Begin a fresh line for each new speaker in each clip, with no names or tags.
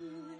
good.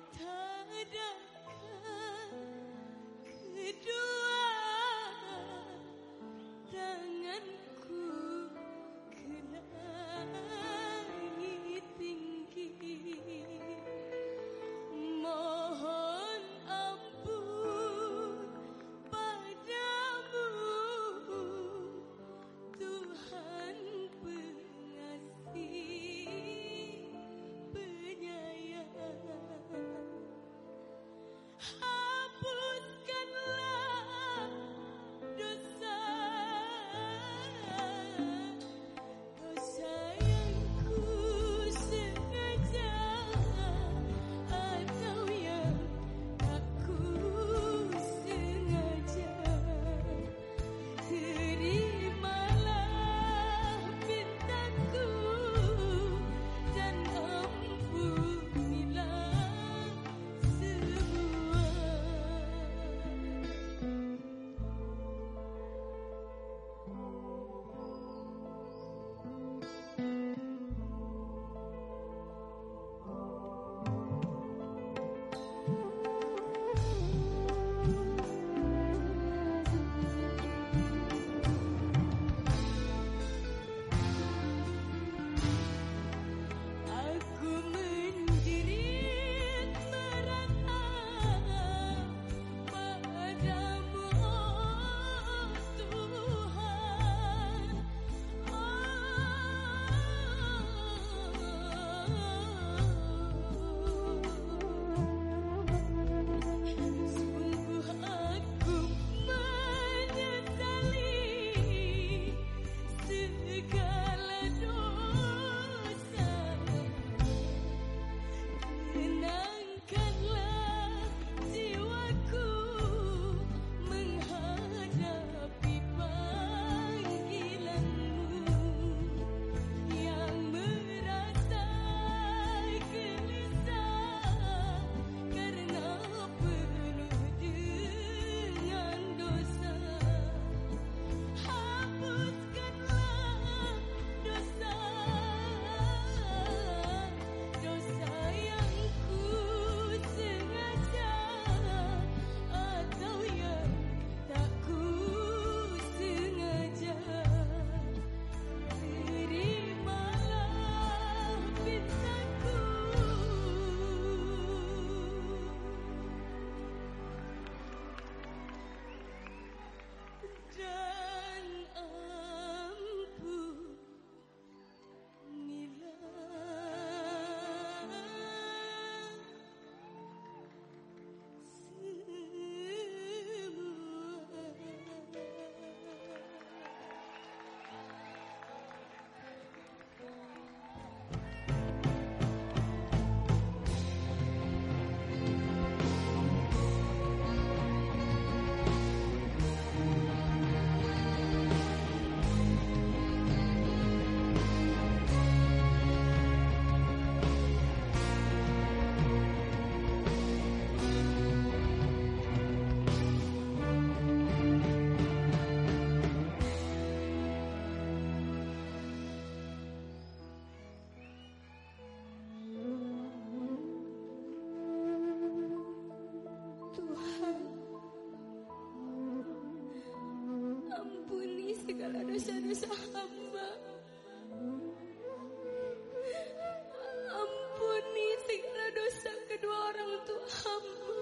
Tua hamba.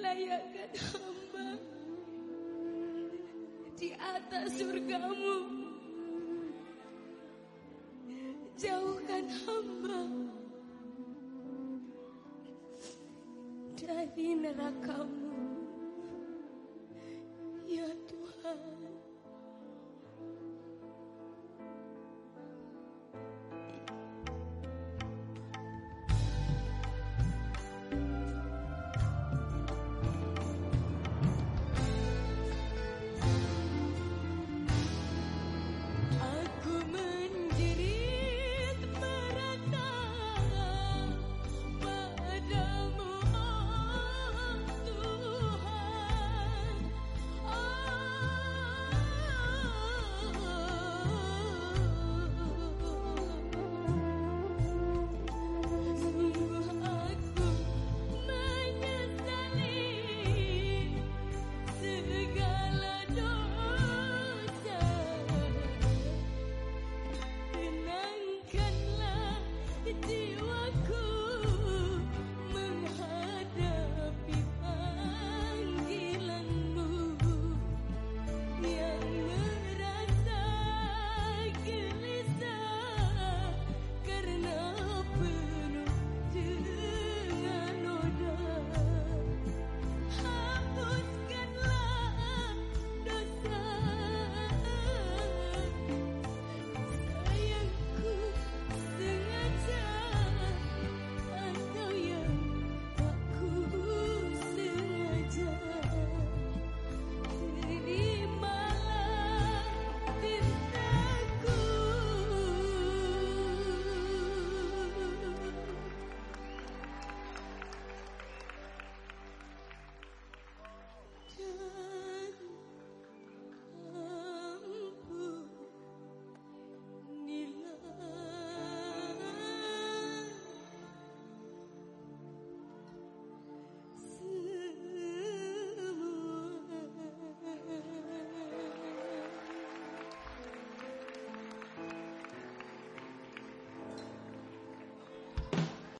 Layakkan hamba di atas surgamu. Jauhkan hamba dari nerakamu.